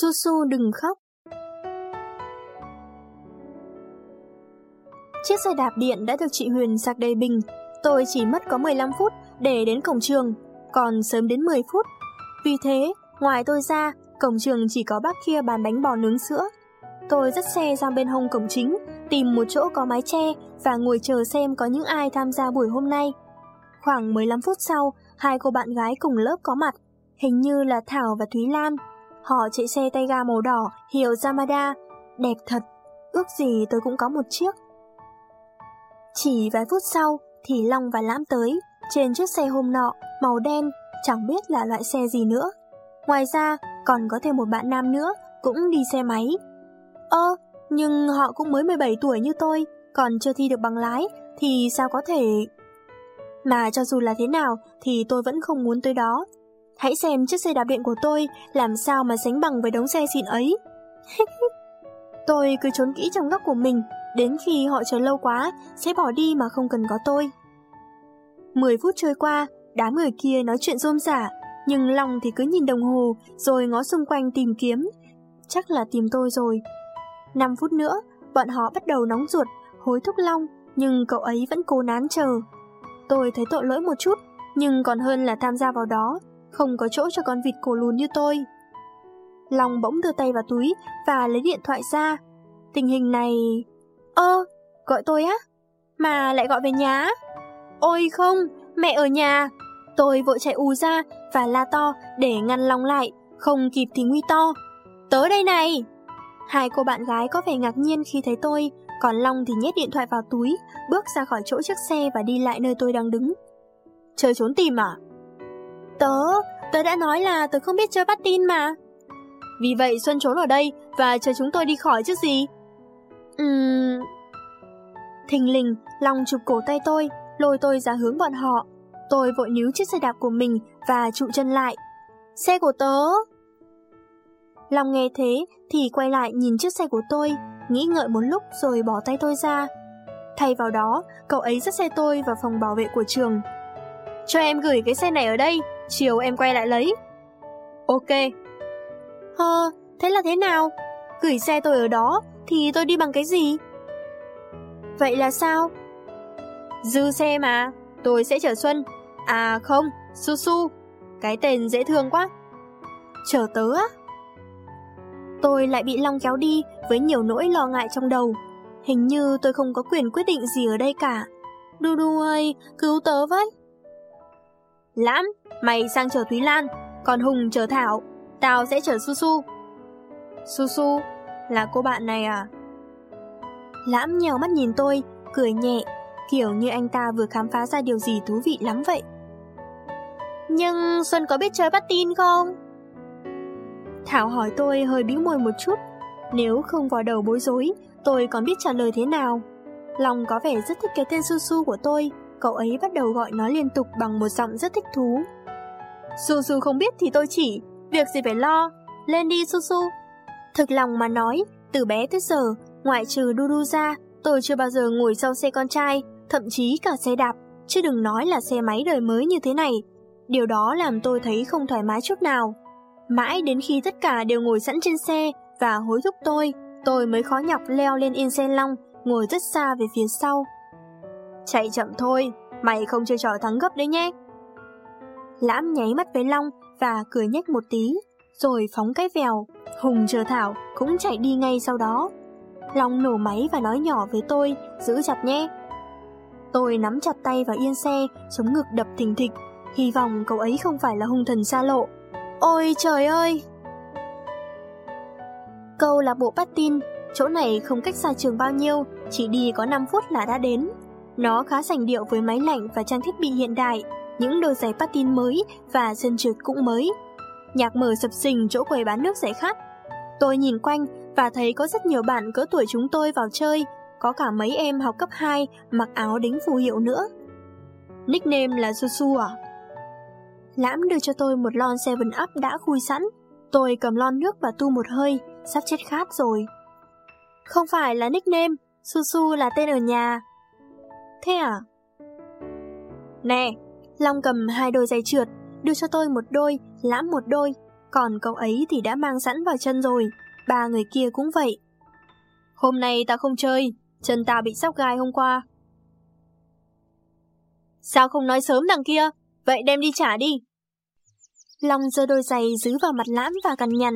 Su Su đừng khóc. Chiếc xe đạp điện đã được chị Huyền sạc đầy bình. Tôi chỉ mất có 15 phút để đến cổng trường, còn sớm đến 10 phút. Vì thế, ngoài tôi ra, cổng trường chỉ có bác kia bán bánh bò nướng sữa. Tôi dắt xe ra bên hông cổng chính, tìm một chỗ có mái che và ngồi chờ xem có những ai tham gia buổi hôm nay. Khoảng 15 phút sau, hai cô bạn gái cùng lớp có mặt, hình như là Thảo và Thúy Lan. Họ chạy xe tay ga màu đỏ, hiệu Yamada, đẹp thật, ước gì tôi cũng có một chiếc. Chỉ vài phút sau thì Long và Lãm tới, trên chiếc xe hôm nọ, màu đen, chẳng biết là loại xe gì nữa. Ngoài ra, còn có thêm một bạn nam nữa, cũng đi xe máy. Ơ, nhưng họ cũng mới 17 tuổi như tôi, còn chưa thi được bằng lái, thì sao có thể... Mà cho dù là thế nào thì tôi vẫn không muốn tới đó. Hãy xem chiếc xe đạp điện của tôi làm sao mà sánh bằng với đống xe xịn ấy. tôi cứ trốn kỹ trong góc của mình, đến khi họ chờ lâu quá sẽ bỏ đi mà không cần có tôi. 10 phút trôi qua, đám người kia nói chuyện rôm rả, nhưng lòng thì cứ nhìn đồng hồ rồi ngó xung quanh tìm kiếm. Chắc là tìm tôi rồi. 5 phút nữa, bọn họ bắt đầu nóng ruột, hối thúc Long, nhưng cậu ấy vẫn cố nán chờ. Tôi thấy tội lỗi một chút, nhưng còn hơn là tham gia vào đó, không có chỗ cho con vịt cổ lùn như tôi. Long bỗng đưa tay vào túi và lấy điện thoại ra. Tình hình này... Ơ, gọi tôi á? Mà lại gọi về nhà Ôi không, mẹ ở nhà. Tôi vội chạy ù ra và la to để ngăn Long lại, không kịp thì nguy to. tớ đây này! Hai cô bạn gái có vẻ ngạc nhiên khi thấy tôi, còn Long thì nhét điện thoại vào túi, bước ra khỏi chỗ chiếc xe và đi lại nơi tôi đang đứng. Chơi trốn tìm à? Tớ, tớ đã nói là tớ không biết chơi bắt tin mà. Vì vậy Xuân trốn ở đây và chờ chúng tôi đi khỏi chứ gì? Ừm... Thình lình, Long chụp cổ tay tôi, lôi tôi ra hướng bọn họ. Tôi vội níu chiếc xe đạp của mình và trụ chân lại. Xe của tớ! Long nghe thế thì quay lại nhìn chiếc xe của tôi, nghĩ ngợi một lúc rồi bỏ tay tôi ra. Thay vào đó, cậu ấy dắt xe tôi vào phòng bảo vệ của trường. Cho em gửi cái xe này ở đây, chiều em quay lại lấy. Ok. Hơ, thế là thế nào? Gửi xe tôi ở đó thì tôi đi bằng cái gì? Vậy là sao? Dư xe mà, tôi sẽ chở Xuân. À không, Su Su. Cái tên dễ thương quá. Chở tớ á? Tôi lại bị Long kéo đi với nhiều nỗi lo ngại trong đầu. Hình như tôi không có quyền quyết định gì ở đây cả. Đu đu ơi, cứu tớ với. Lãm, mày sang chờ Thúy Lan, còn Hùng chờ Thảo, tao sẽ chờ Su Su. Su Su, là cô bạn này à? Lãm nhèo mắt nhìn tôi, cười nhẹ, kiểu như anh ta vừa khám phá ra điều gì thú vị lắm vậy. Nhưng Xuân có biết chơi bắt tin không? Thảo hỏi tôi hơi bĩu môi một chút, nếu không vào đầu bối rối, tôi còn biết trả lời thế nào. Lòng có vẻ rất thích cái tên Su Su của tôi, cậu ấy bắt đầu gọi nó liên tục bằng một giọng rất thích thú. Su Su không biết thì tôi chỉ, việc gì phải lo, lên đi Su Su. Thực lòng mà nói, từ bé tới giờ, ngoại trừ đu đu ra, tôi chưa bao giờ ngồi sau xe con trai, thậm chí cả xe đạp, chứ đừng nói là xe máy đời mới như thế này. Điều đó làm tôi thấy không thoải mái chút nào. Mãi đến khi tất cả đều ngồi sẵn trên xe và hối thúc tôi, tôi mới khó nhọc leo lên yên xe long, ngồi rất xa về phía sau. Chạy chậm thôi, mày không chơi trò thắng gấp đấy nhé. Lãm nháy mắt với Long và cười nhếch một tí, rồi phóng cái vèo. Hùng chờ Thảo cũng chạy đi ngay sau đó. Long nổ máy và nói nhỏ với tôi, giữ chặt nhé. Tôi nắm chặt tay vào yên xe, sống ngực đập thình thịch, hy vọng cậu ấy không phải là hung thần xa lộ. Ôi trời ơi! Câu lạc bộ patin, chỗ này không cách xa trường bao nhiêu, chỉ đi có 5 phút là đã đến. Nó khá sành điệu với máy lạnh và trang thiết bị hiện đại, những đôi giày patin mới và sân trượt cũng mới. Nhạc mở sập sình chỗ quầy bán nước giải khát. Tôi nhìn quanh và thấy có rất nhiều bạn cỡ tuổi chúng tôi vào chơi, có cả mấy em học cấp 2 mặc áo đính phù hiệu nữa. Nickname là Susu à? Lãm đưa cho tôi một lon 7 Up đã khui sẵn. Tôi cầm lon nước và tu một hơi, sắp chết khát rồi. Không phải là nickname, Susu là tên ở nhà. Thế à? Nè, Long cầm hai đôi giày trượt, đưa cho tôi một đôi, lãm một đôi. còn cậu ấy thì đã mang sẵn vào chân rồi, ba người kia cũng vậy. Hôm nay ta không chơi, chân ta bị sóc gai hôm qua. Sao không nói sớm đằng kia, vậy đem đi trả đi. Long giơ đôi giày giữ vào mặt Lãm và cằn nhằn.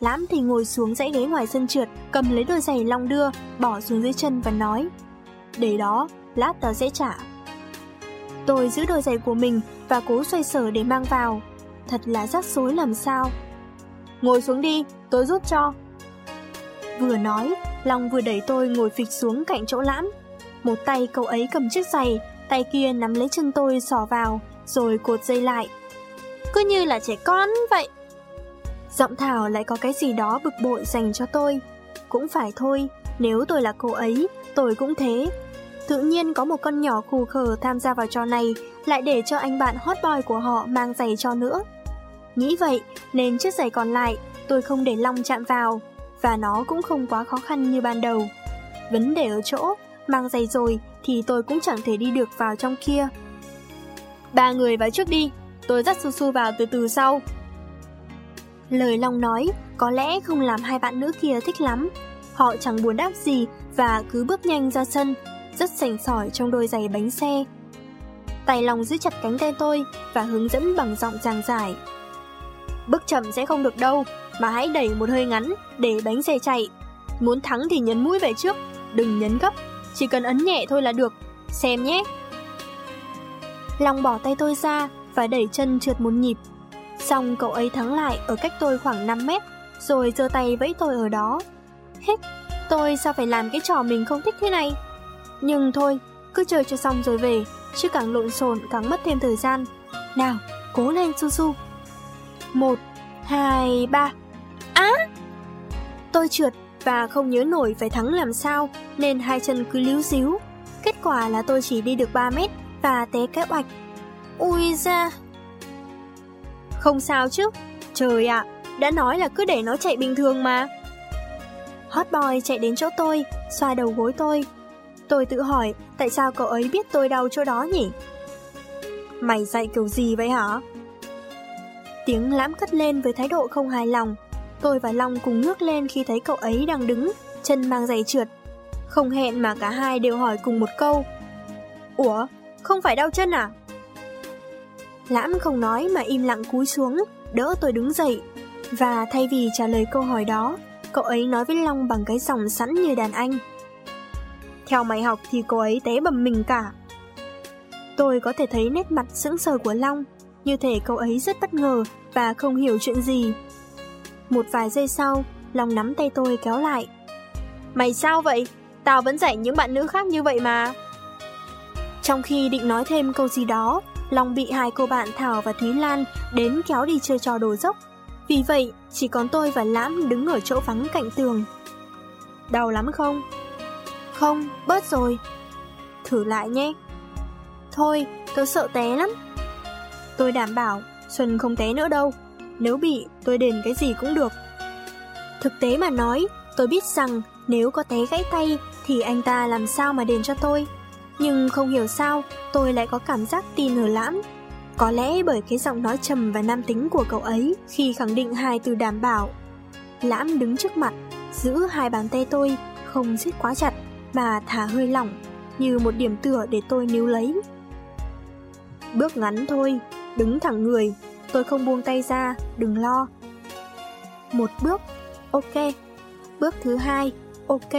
Lãm thì ngồi xuống dãy ghế ngoài sân trượt, cầm lấy đôi giày Long đưa, bỏ xuống dưới chân và nói Để đó, lát tớ sẽ trả. Tôi giữ đôi giày của mình và cố xoay sở để mang vào. Thật là rắc rối làm sao. Ngồi xuống đi, tôi giúp cho. Vừa nói, Long vừa đẩy tôi ngồi phịch xuống cạnh chỗ lãm. Một tay cậu ấy cầm chiếc giày, tay kia nắm lấy chân tôi xỏ vào, rồi cột dây lại. Cứ như là trẻ con vậy. Giọng Thảo lại có cái gì đó bực bội dành cho tôi. Cũng phải thôi, nếu tôi là cô ấy, tôi cũng thế. Tự nhiên có một con nhỏ khù khờ tham gia vào trò này, lại để cho anh bạn hot boy của họ mang giày cho nữa. Nghĩ vậy, nên chiếc giày còn lại, tôi không để Long chạm vào, và nó cũng không quá khó khăn như ban đầu. Vấn đề ở chỗ, mang giày rồi thì tôi cũng chẳng thể đi được vào trong kia. Ba người vào trước đi, tôi dắt Su Su vào từ từ sau. Lời Long nói có lẽ không làm hai bạn nữ kia thích lắm. Họ chẳng buồn đáp gì và cứ bước nhanh ra sân, rất sành sỏi trong đôi giày bánh xe. Tay lòng giữ chặt cánh tay tôi và hướng dẫn bằng giọng giảng giải. Bước chậm sẽ không được đâu, mà hãy đẩy một hơi ngắn để bánh xe chạy. Muốn thắng thì nhấn mũi về trước, đừng nhấn gấp, chỉ cần ấn nhẹ thôi là được. Xem nhé. Long bỏ tay tôi ra và đẩy chân trượt một nhịp. Xong cậu ấy thắng lại ở cách tôi khoảng 5 mét, rồi giơ tay vẫy tôi ở đó. Hết, tôi sao phải làm cái trò mình không thích thế này? Nhưng thôi, cứ chơi cho xong rồi về, chứ càng lộn xộn càng mất thêm thời gian. Nào, cố lên Su Su. Một, hai, ba. Á! Tôi trượt và không nhớ nổi phải thắng làm sao, nên hai chân cứ líu díu. Kết quả là tôi chỉ đi được 3 mét và té cái oạch. Ui ra! Không sao chứ, trời ạ, đã nói là cứ để nó chạy bình thường mà. Hot boy chạy đến chỗ tôi, xoa đầu gối tôi. Tôi tự hỏi tại sao cậu ấy biết tôi đau chỗ đó nhỉ? Mày dạy kiểu gì vậy hả? Tiếng lãm cất lên với thái độ không hài lòng. Tôi và Long cùng ngước lên khi thấy cậu ấy đang đứng, chân mang giày trượt. Không hẹn mà cả hai đều hỏi cùng một câu. Ủa, không phải đau chân à? Lãm không nói mà im lặng cúi xuống, đỡ tôi đứng dậy. Và thay vì trả lời câu hỏi đó, cậu ấy nói với Long bằng cái giọng sẵn như đàn anh. Theo mày học thì cô ấy té bầm mình cả. Tôi có thể thấy nét mặt sững sờ của Long, như thể cậu ấy rất bất ngờ và không hiểu chuyện gì. Một vài giây sau, Long nắm tay tôi kéo lại. Mày sao vậy? Tao vẫn dạy những bạn nữ khác như vậy mà. Trong khi định nói thêm câu gì đó, Long bị hai cô bạn Thảo và Thúy Lan đến kéo đi chơi trò đồ dốc. Vì vậy, chỉ còn tôi và Lãm đứng ở chỗ vắng cạnh tường. Đau lắm không? Không, bớt rồi. Thử lại nhé. Thôi, tôi sợ té lắm. Tôi đảm bảo, Xuân không té nữa đâu. Nếu bị, tôi đền cái gì cũng được. Thực tế mà nói, tôi biết rằng nếu có té gãy tay thì anh ta làm sao mà đền cho tôi. Nhưng không hiểu sao, tôi lại có cảm giác tin ở lãm. Có lẽ bởi cái giọng nói trầm và nam tính của cậu ấy khi khẳng định hai từ đảm bảo. Lãm đứng trước mặt, giữ hai bàn tay tôi, không siết quá chặt, mà thả hơi lỏng, như một điểm tựa để tôi níu lấy. Bước ngắn thôi, đứng thẳng người, tôi không buông tay ra, đừng lo. Một bước, ok. Bước thứ hai, ok.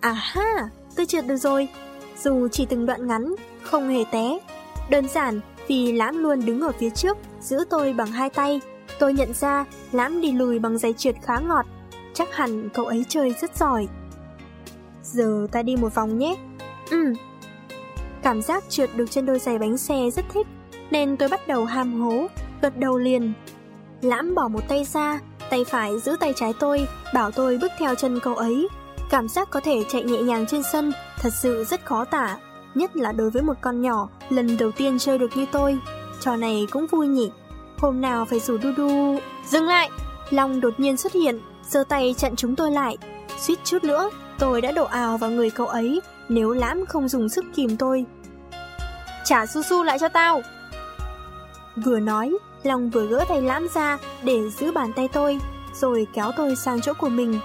À ha, tôi trượt được rồi. Dù chỉ từng đoạn ngắn, không hề té. Đơn giản vì Lãm luôn đứng ở phía trước, giữ tôi bằng hai tay. Tôi nhận ra Lãm đi lùi bằng giày trượt khá ngọt. Chắc hẳn cậu ấy chơi rất giỏi. Giờ ta đi một vòng nhé. Ừ. Cảm giác trượt được trên đôi giày bánh xe rất thích, nên tôi bắt đầu ham hố, gật đầu liền. Lãm bỏ một tay ra, tay phải giữ tay trái tôi, bảo tôi bước theo chân cậu ấy. Cảm giác có thể chạy nhẹ nhàng trên sân thật sự rất khó tả, nhất là đối với một con nhỏ lần đầu tiên chơi được như tôi. Trò này cũng vui nhỉ. Hôm nào phải rủ đu đu... Dừng lại! Long đột nhiên xuất hiện, giơ tay chặn chúng tôi lại. Suýt chút nữa, tôi đã đổ ào vào người cậu ấy nếu lãm không dùng sức kìm tôi. Trả su su lại cho tao! Vừa nói, Long vừa gỡ tay lãm ra để giữ bàn tay tôi, rồi kéo tôi sang chỗ của mình.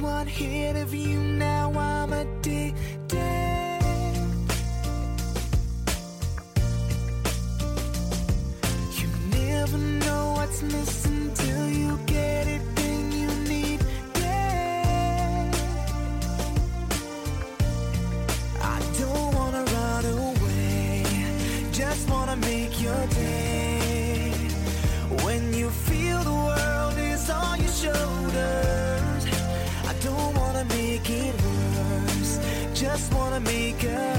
one hit of you, now I'm addicted. You never know what's missing till you get it. make your day just wanna make it.